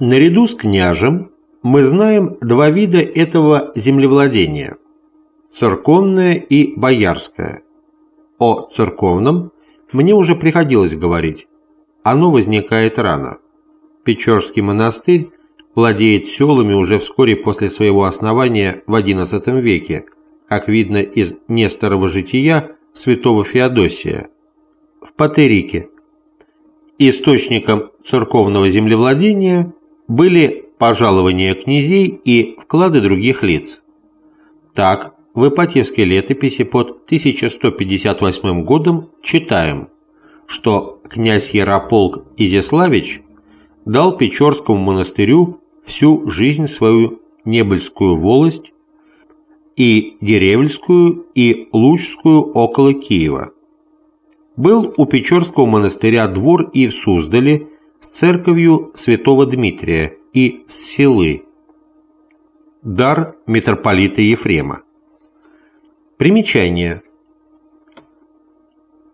Наряду с княжем мы знаем два вида этого землевладения – церковное и боярское. О церковном мне уже приходилось говорить. Оно возникает рано. Печорский монастырь владеет селами уже вскоре после своего основания в XI веке, как видно из Несторова жития святого Феодосия, в Патерике. Источником церковного землевладения были пожалования князей и вклады других лиц. Так, в Ипатьевской летописи под 1158 годом читаем, что князь Ярополк Изяславич дал Печорскому монастырю всю жизнь свою Небыльскую волость и Деревельскую и Лучскую около Киева. Был у Печорского монастыря двор и в Суздале с церковью святого Дмитрия и с селы. Дар митрополита Ефрема. Примечание.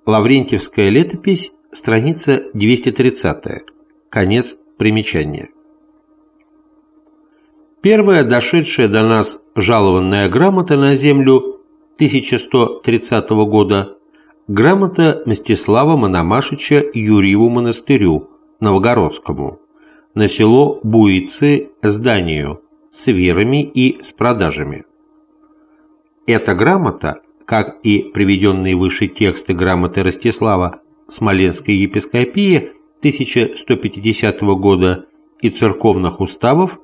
Лаврентьевская летопись, страница 230. Конец примечания. Первая дошедшая до нас жалованная грамота на землю 1130 года грамота Мстислава Мономашича Юрьеву монастырю Новгородскому на село Буицы зданию с верами и с продажами. Эта грамота, как и приведенные выше тексты грамоты Ростислава Смоленской епископии 1150 года и церковных уставов,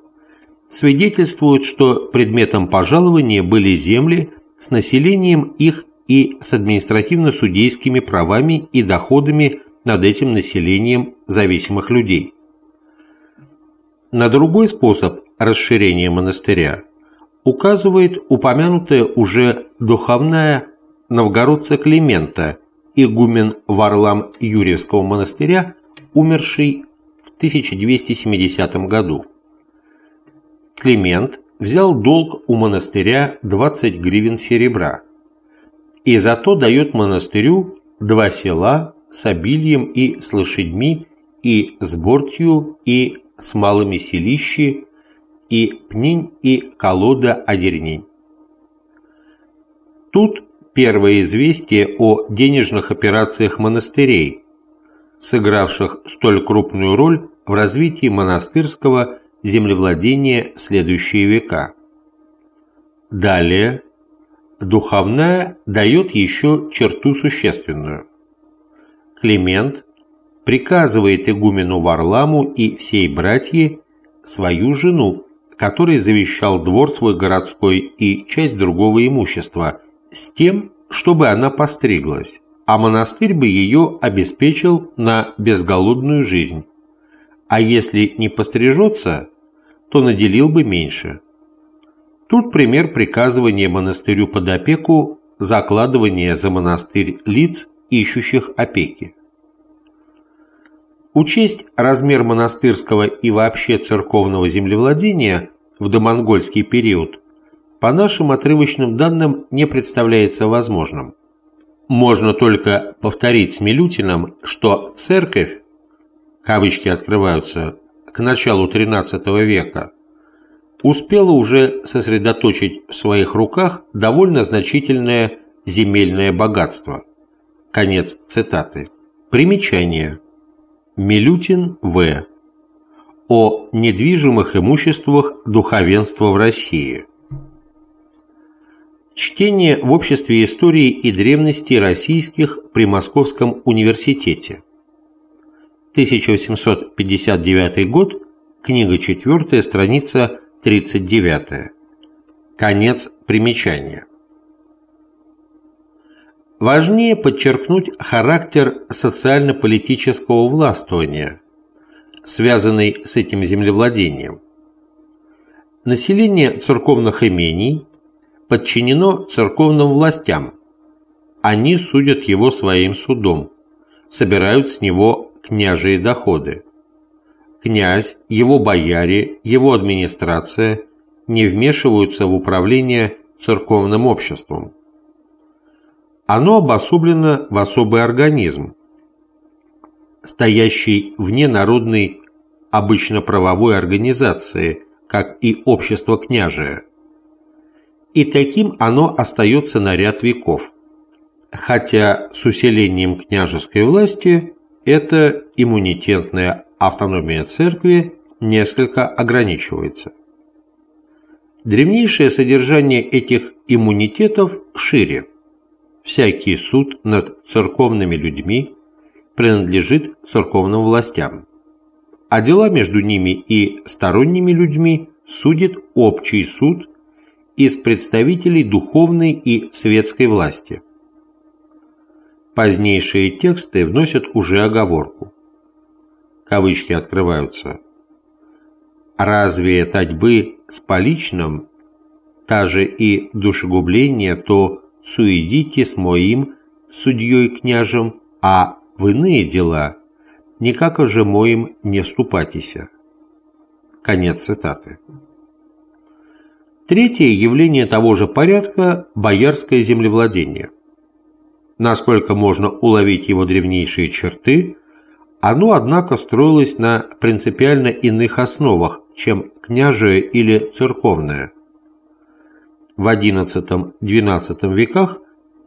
свидетельствуют, что предметом пожалования были земли с населением их и с административно-судейскими правами и доходами над этим населением зависимых людей. На другой способ расширения монастыря указывает упомянутая уже духовная новгородца Климента, игумен Варлам Юрьевского монастыря, умерший в 1270 году. Климент взял долг у монастыря 20 гривен серебра и зато дает монастырю два села с обильем и с лошадьми и с бортью и с малыми селищи и пнень и колода одернень. Тут первое известие о денежных операциях монастырей, сыгравших столь крупную роль в развитии монастырского землевладения в следующие века. Далее, духовная дает еще черту существенную. Климент приказывает игумену Варламу и всей братье свою жену который завещал двор свой городской и часть другого имущества, с тем, чтобы она постриглась, а монастырь бы ее обеспечил на безголодную жизнь. А если не пострижется, то наделил бы меньше. Тут пример приказывания монастырю под опеку закладывания за монастырь лиц, ищущих опеки. Учесть размер монастырского и вообще церковного землевладения в домонгольский период по нашим отрывочным данным не представляется возможным. Можно только повторить с Милютиным, что церковь, кавычки открываются, к началу XIII века, успела уже сосредоточить в своих руках довольно значительное земельное богатство. Конец цитаты. Примечание. Милютин В. О недвижимых имуществах духовенства в России. Чтение в Обществе истории и древности российских при Московском университете. 1859 год, книга 4, страница 39. Конец примечания. Важнее подчеркнуть характер социально-политического властвования, связанный с этим землевладением. Население церковных имений подчинено церковным властям. Они судят его своим судом, собирают с него княжие доходы. Князь, его бояре, его администрация не вмешиваются в управление церковным обществом оно обособлено в особый организм, стоящий вне народной обычно правовой организации, как и общество княжия. И таким оно остается на ряд веков, хотя с усилением княжеской власти эта иммунитетная автономия церкви несколько ограничивается. Древнейшее содержание этих иммунитетов шире. Всякий суд над церковными людьми принадлежит церковным властям, а дела между ними и сторонними людьми судит общий суд из представителей духовной и светской власти. Позднейшие тексты вносят уже оговорку. Кавычки открываются. «Разве татьбы с поличным, та же и душегубление, то суедите с моим судьей-княжем, а в иные дела никак же моим не вступатися». Конец цитаты. Третье явление того же порядка – боярское землевладение. Насколько можно уловить его древнейшие черты, оно, однако, строилось на принципиально иных основах, чем княжее или церковное. В XI-XII веках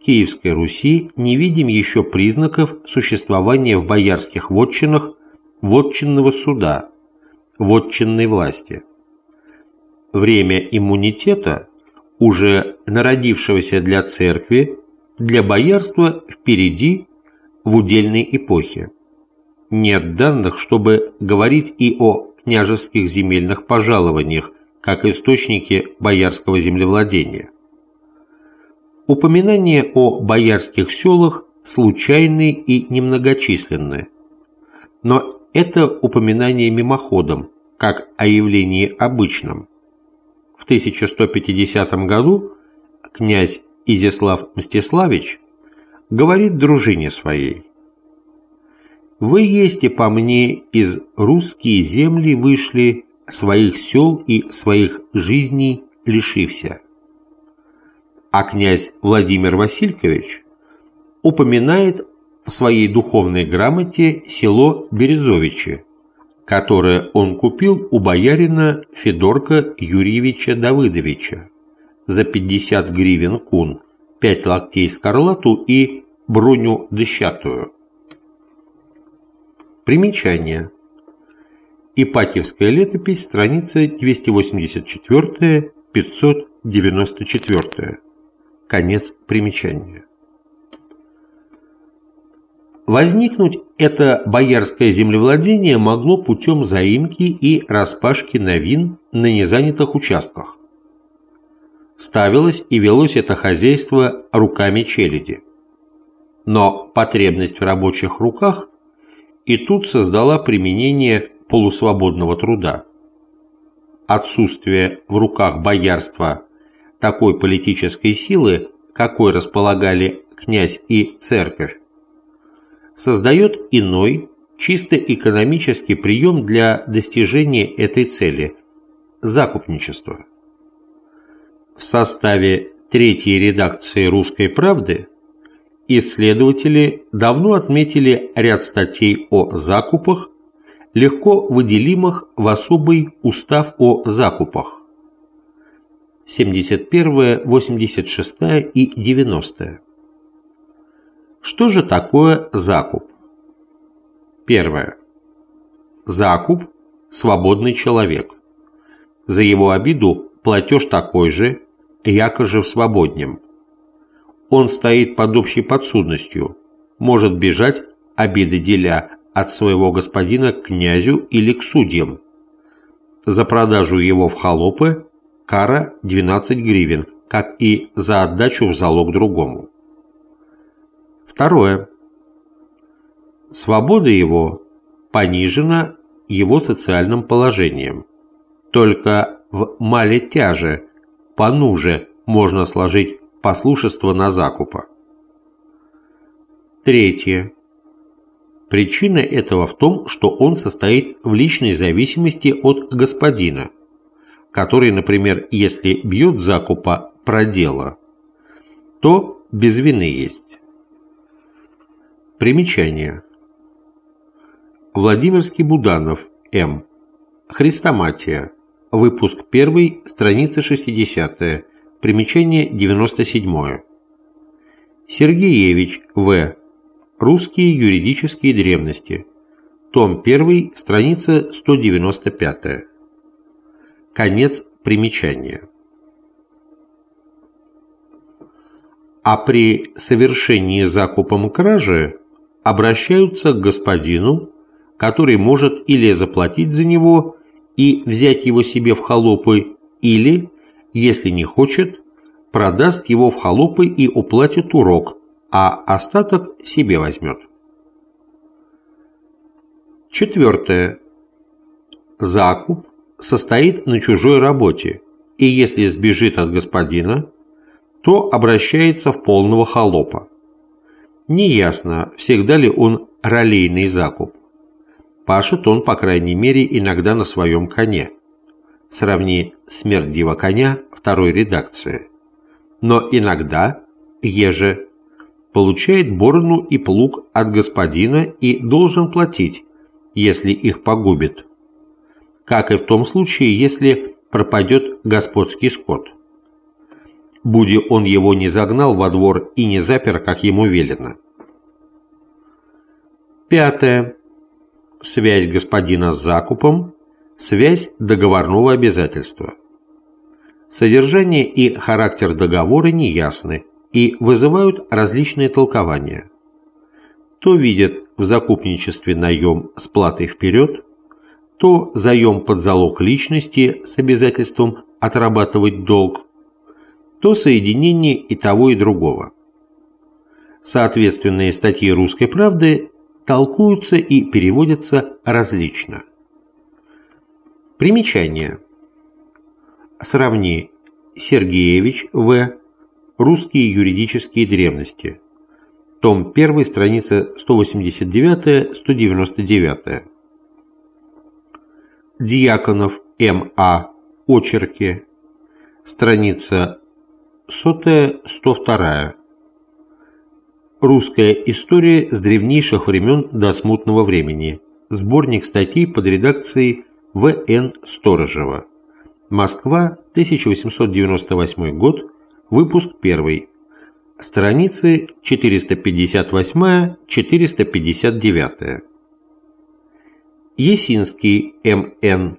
Киевской Руси не видим еще признаков существования в боярских вотчинах вотчинного суда, вотчинной власти. Время иммунитета, уже народившегося для церкви, для боярства впереди в удельной эпохе. Нет данных, чтобы говорить и о княжеских земельных пожалованиях, как источнике боярского землевладения. Упоминания о боярских селах случайны и немногочисленны, но это упоминание мимоходом, как о явлении обычном. В 1150 году князь Изяслав Мстиславич говорит дружине своей вы есть и по мне из русские земли вышли, своих сел и своих жизней лишився. А князь Владимир Василькович упоминает в своей духовной грамоте село Березовичи, которое он купил у боярина Федорка Юрьевича Давыдовича за 50 гривен кун, 5 локтей скарлату и броню дощатую. Примечание. Ипатьевская летопись, страница 284-594. Конец примечания. Возникнуть это боярское землевладение могло путем заимки и распашки новин на незанятых участках. Ставилось и велось это хозяйство руками челяди. Но потребность в рабочих руках и тут создала применение полусвободного труда. Отсутствие в руках боярства такой политической силы, какой располагали князь и церковь, создает иной, чисто экономический прием для достижения этой цели – закупничество. В составе третьей редакции «Русской правды» Исследователи давно отметили ряд статей о закупах, легко выделимых в особый устав о закупах 71, 86 и 90. Что же такое закуп? Первое. Закуп – свободный человек. За его обиду платеж такой же, якоже в свободнем. Он стоит под общей подсудностью, может бежать, обиды деля, от своего господина к князю или к судьям. За продажу его в холопы кара 12 гривен, как и за отдачу в залог другому. Второе. Свобода его понижена его социальным положением. Только в мале тяже, понуже можно сложить послушество на закупа. Третье. Причина этого в том, что он состоит в личной зависимости от господина, который, например, если бьет закупа продела, то без вины есть. Примечание. Владимирский Буданов, М. Христоматия. Выпуск 1, страница 60, примечание 97. Сергеевич В. Русские юридические древности. Том 1, страница 195. Конец примечания. А при совершении закупом кражи обращаются к господину, который может или заплатить за него и взять его себе в холопы, или, если не хочет, продаст его в холопы и уплатит урок, а остаток себе возьмет. Четвертое. Закуп состоит на чужой работе, и если сбежит от господина, то обращается в полного холопа. Неясно, всегда ли он ролейный закуп. Пашет он, по крайней мере, иногда на своем коне. Сравни «Смерть дива коня» второй редакции. Но иногда, еже, получает борону и плуг от господина и должен платить, если их погубит. Как и в том случае, если пропадет господский скот. Буди он его не загнал во двор и не запер, как ему велено. Пятое связь господина с закупом, связь договорного обязательства. Содержание и характер договора неясны и вызывают различные толкования. То видят в закупничестве наем с платой вперед, то заем под залог личности с обязательством отрабатывать долг, то соединение и того, и другого. Соответственные статьи «Русской правды» толкуются и переводятся различно. Примечание. Сравни Сергеевич В. Русские юридические древности. Том 1, страница 189-199. Дьяконов М.А. Очерки. Страница 100-102. Русская история с древнейших времен до смутного времени. Сборник статей под редакцией В.Н. Сторожева. Москва, 1898 год, выпуск 1. Страницы 458-459. Есинский М.Н.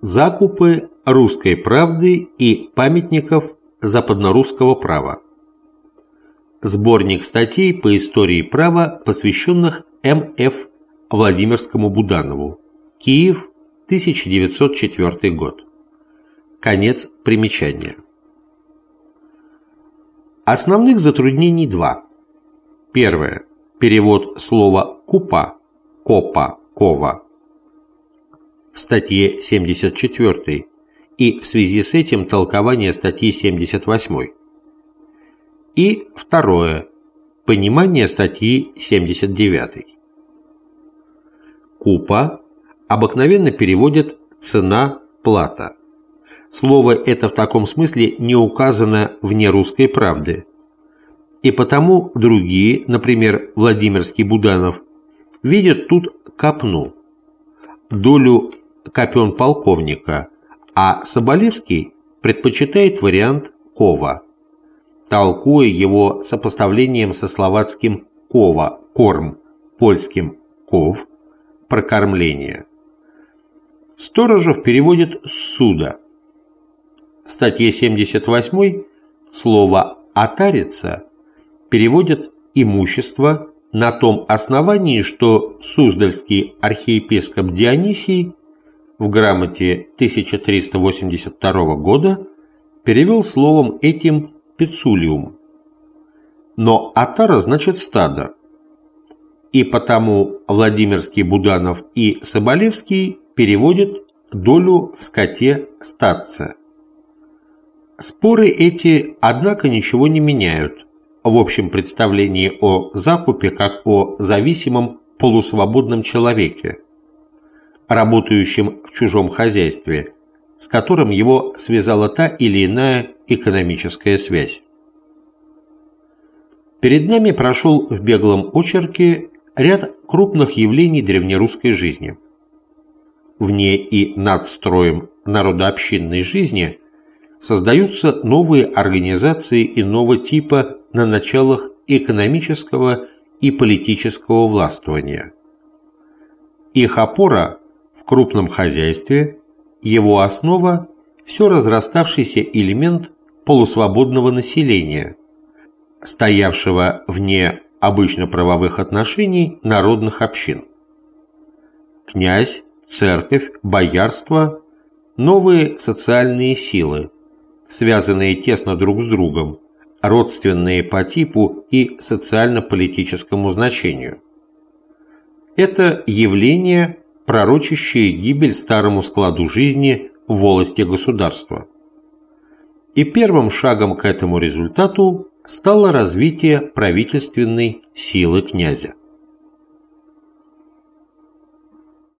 Закупы русской правды и памятников западнорусского права. Сборник статей по истории права, посвященных М.Ф. Владимирскому Буданову. Киев, 1904 год. Конец примечания. Основных затруднений два. Первое. Перевод слова «купа», «копа», «кова» в статье 74 и в связи с этим толкование статьи 78. И второе. Понимание статьи 79. Купа обыкновенно переводят «цена, плата». Слово это в таком смысле не указано вне русской правды. И потому другие, например, Владимирский Буданов, видят тут копну, долю копен полковника, а Соболевский предпочитает вариант кова толкуя его сопоставлением со словацким «кова» – «корм», польским «ков» – «прокормление». Сторожев переводит «суда». В статье 78 слово «отарица» переводят «имущество» на том основании, что Суздальский архиепископ Дионисий в грамоте 1382 года перевел словом этим пицулиум. Но атара значит стадо. И потому Владимирский Буданов и Соболевский переводят долю в скоте статься. Споры эти, однако, ничего не меняют в общем представлении о закупе как о зависимом полусвободном человеке, работающем в чужом хозяйстве, с которым его связала та или иная экономическая связь. Перед нами прошел в беглом очерке ряд крупных явлений древнерусской жизни. вне и над строем народообщинной жизни создаются новые организации иного типа на началах экономического и политического властвования. Их опора в крупном хозяйстве, его основа – все разраставшийся элемент полусвободного населения, стоявшего вне обычно правовых отношений народных общин. Князь, церковь, боярство – новые социальные силы, связанные тесно друг с другом, родственные по типу и социально-политическому значению. Это явление, пророчащее гибель старому складу жизни волости государства. И первым шагом к этому результату стало развитие правительственной силы князя.